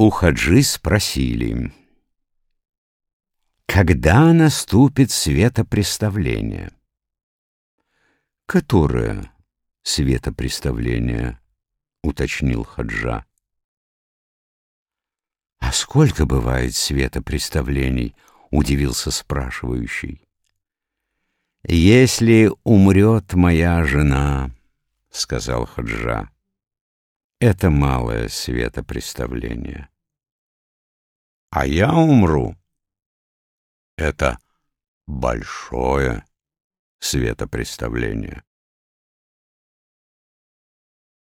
У Хаджи спросили, когда наступит светопреставление? Которое светопреставление? уточнил Хаджа. А сколько бывает светопреставлений? удивился спрашивающий. Если умрет моя жена, сказал Хаджа, это малое светопреставление. А я умру. Это большое светопреставление.